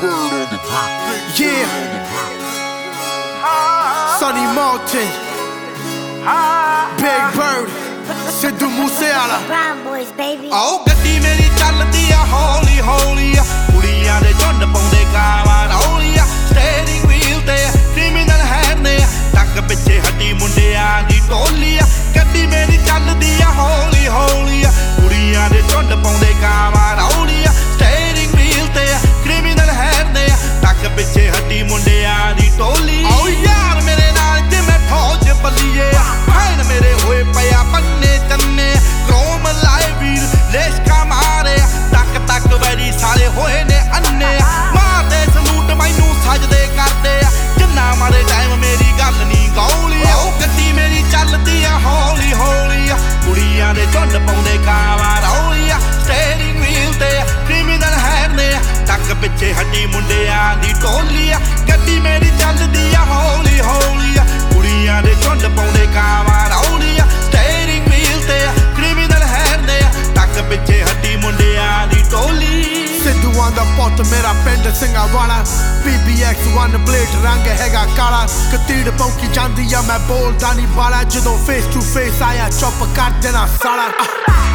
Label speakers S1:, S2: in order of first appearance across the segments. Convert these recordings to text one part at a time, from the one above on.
S1: Yeah. Sonny Martin. Big Bird. C'est du Moussé
S2: à la. Boys, baby.
S3: Oh, gatti मेरी चलती है hall ਦੇ ਝੁੰਡ ਪਾਉਂਦੇ ਕਾਵਾਂ ਰੌਲੀ ਆ ਸਟੀਅਰਿੰਗ ਵੀਲ ਤੇ ਕ੍ਰਿਮੀਨਲ ਹੈਂਡ ਨੇ ਟੱਕ ਪਿੱਛੇ ਹੱਡੀ ਮੁੰਡਿਆਂ ਦੀ ਟੋਲੀ ਆ। ਗੱਡੀ ਮੇਰੀ ਚੱਲਦੀ ਆ ਹੌਲੀ ਹੌਲੀ ਆ। ਕੁੜੀਆਂ ਦੇ ਝੁੰਡ ਪਾਉਂਦੇ ਕਾਵਾਂ ਰੌਲੀ ਮੇਰਾ
S1: ਪਿੰਡ ਸਿੰਘਾ ਵਾਲਾ। PBX ਬਲੇਡ ਰੰਗ ਹੈਗਾ ਕਾਲਾ। ਕਤੀੜ ਪੌਂਕੀ ਜਾਂਦੀ ਆ, ਮੈਂ ਬੋਲਦਾ ਨਹੀਂ ਵਾਲਾ। ਜਦੋਂ ਫੇਸ ਟੂ ਫੇਸ ਆਇਆ, ਚੁੱਪ ਕਰ ਦੇਣਾ ਸਾਲਾ।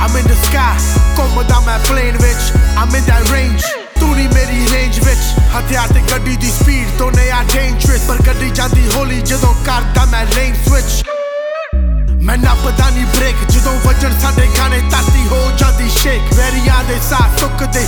S1: I'm in the sky, ਘੁੰਮਦਾ ਮੈਂ ਪਲੇਨ ਵਿੱਚ। I'm in that range, ਤੂੰ ਨਹੀਂ ਮੇਰੀ ਰੇਂਜ ਵਿੱਚ। ਹਥਿਆਰ ਤੇ ਗੱਡੀ ਦੀ ਸਪੀਡ ਤੋਂ ਨਿਆ ਆ ਡੇਂਜਰਸ ਪਰ ਗੱਡੀ ਜਾਂਦੀ ਹੌਲੀ ਜਦੋਂ ਕਰਦਾ ਮੈਂ ਲੇਨ ਸਵਿਚ ਮੈਂ ਨੱਪਦਾ ਨਹੀਂ ਬ੍ਰੇਕ ਜਦੋਂ ਵੱਜਣ ਸਾਡੇ ਗਾਣੇ ਧਰਤੀ ਹੋ ਜਾਂਦੀ ਸ਼ੇਕ ਵੈਰੀਆਂ ਦੇ ਸਾਹ ਸੁੱਕਦੇ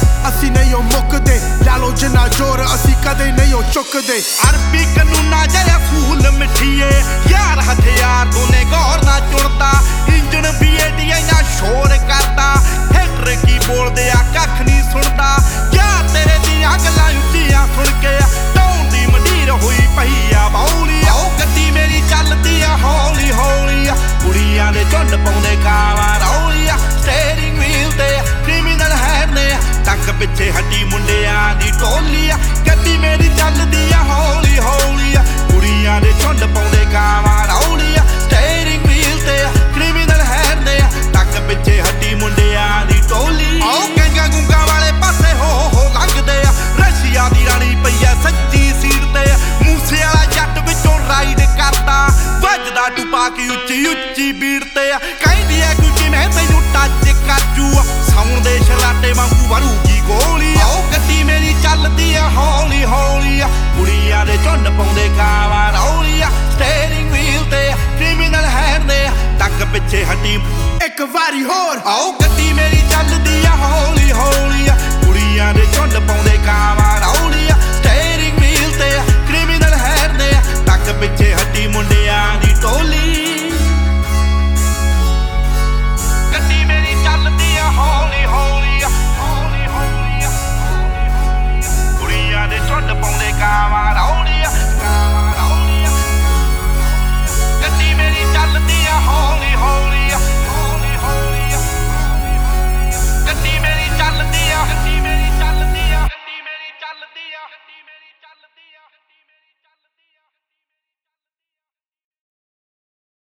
S1: ਚੁੱਕਦੇ।
S3: ਅਰਬੀ ਕਾਨੂੰਨਾਂ ਜਿਹੜਾ ਫੂਲ ਮਿੱਠੀਏ। ਯਾਰ ਹਥਿਆਰ ਤੋਂ ਨੇ ਗੌਰ ਨਾ ਚੁਣਦਾ। ਇੰਜਣ ਵੀ ਨਾ ਸ਼ੋਰ ਕਰਦਾ। ਹੈਟਰ ਕੀ ਬੋਲਦੇ ਆ, ਕੱਖ ਨਹੀਂ ਸੁਣਦਾ। ਯਾਰ ਤੇਰੇ ਦੀਆਂ ਗੱਲਾਂ ਉੱਚੀਆਂ ਸੁਣ ਕੇ ਟੌਣ ਦੀ ਮੰਡੀਰ ਹੋਈ ਪਈ ਆ, ਬੌਲੀ ਉਹ ਗੱਡੀ ਮੇਰੀ ਚੱਲਦੀ ਆ, ਹੌਲੀ ਹੌਲੀ ਆ। ਕੁੜੀਆਂ ਦੇ ਝੁੰਡ ਪਾਉਂਦੇ ਕਾਵਾਂ ਰੌਲੀ ਆ। ਸਟੀਅਰਿੰਗ ਵੀਲ ਤੇ ਕ੍ਰਿਮੀਨਲ ਹੈਂਡ ਨੇ ਟੱਕ ਪਿੱਛੇ ਹੱਡੀ ਮੁੰਡਿਆਂ ਦੀ ਟੋਲੀ ਆ। ਉੱਚੀ ਬੀੜ ਤੇ ਆ। ਕਹਿੰਦੀ ਐ ਕੋਈ ਕਿਵੇਂ ਤੈਨੂੰ ਟੱਚ ਕਾਜੂ ਸਾਉਣ ਦੇ ਸ਼ਰਾਟੇ ਵਾਂਗੂ ਵਰੂਗੀ ਗੋਲੀ ਆਓ ਗੱਡੀ ਮੇਰੀ ਚੱਲਦੀ ਆ ਹੌਲੀ ਹੌਲੀ ਆ। ਕੁੜੀਆਂ ਦੇ ਝੁੰਡ ਪਾਉਂਦੇ ਕਾਵਾਂ ਰੌਲੀ ਆ। ਸਟੀਅਰਿੰਗ ਵੀਲ ਤੇ ਕ੍ਰਿਮੀਨਲ ਹੈਂਡ ਨੇ ਟੱਕ ਪਿੱਛੇ ਹੱਡੀ।
S1: ਇੱਕ ਵਾਰੀ ਹੋਰ।
S3: ਆਓ ਗੱਡੀ ਮੇਰੀ ਗੱਡੀ